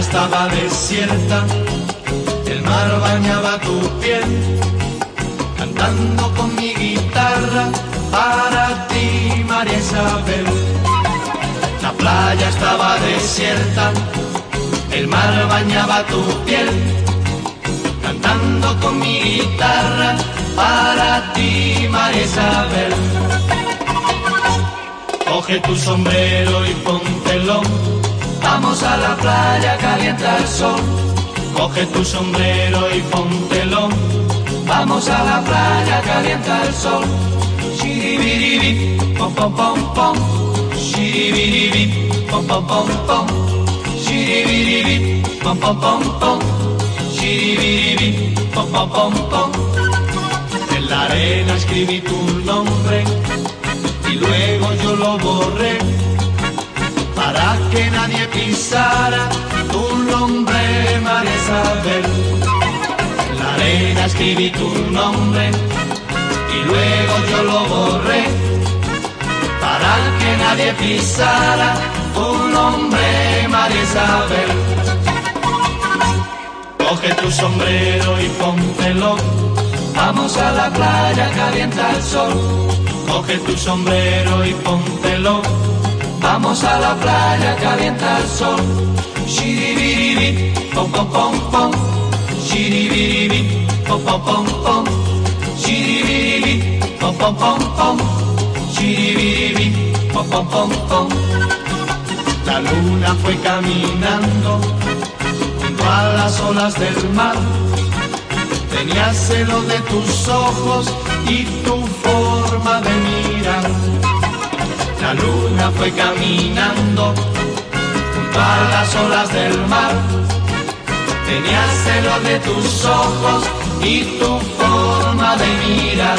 estaba desierta, el mar bañaba tu piel, cantando con mi guitarra para ti, María Isabel. La playa estaba desierta, el mar bañaba tu piel, cantando con mi guitarra para ti, María Isabel. Coge tu sombrero y póntelo, vamos a la playa, calienta el sol. Coge tu sombrero y póntelo, vamos a la playa, calienta el sol. Shiribiribi, pom pom pom pom, shiribiribi, pom pom pom pom, shiribiribi, pom pom pom pom, shiribiribi, pom pom pom pom. En la arena escribí tu nombre y luego yo lo borré para que nadie pisara tu nombre, María Isabel. La arena escribí tu nombre y luego yo lo borré para que nadie pisara tu nombre, María Isabel. Coge tu sombrero y póntelo, vamos a la playa, calienta el sol. Coge tu sombrero y póntelo, vamos a la playa, calienta el sol. Shiribiribi, pom pom pom pom, shiribiribi, pom pom pom pom, shiribiribi, pom pom pom pom, shiribiribi, pom pom pom pom. La luna fue caminando junto a las olas del mar. Tenía celo de tus ojos y tu forma de mirar. La luna fue caminando junto a las olas del mar. Tenía celo de tus ojos y tu forma de mirar.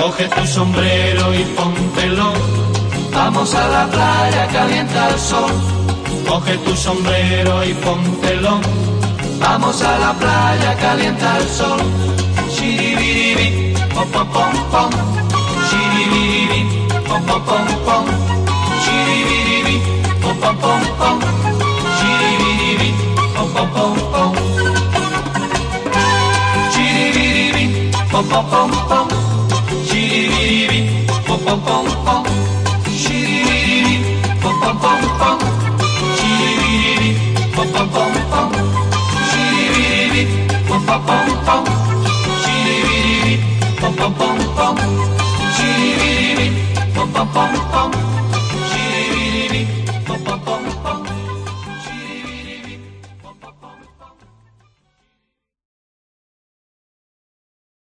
Coge tu sombrero y póntelo. Vamos a la playa, calienta el sol. Coge tu sombrero y póntelo. Vamos a la playa, calienta el sol. Shiribiribi, pom pom pom pom. Shiribiribi, pom pom pom pom. Shiribiribi, pom pom pom pom. Shiribiribi, pom pom pom pom. Shiribiribi, pom pom pom pom. Shiribiribi, pom pom pom pom. Shiribiribi, pom pom pom pom. Shiribiribi, pom pom pom pom, pom.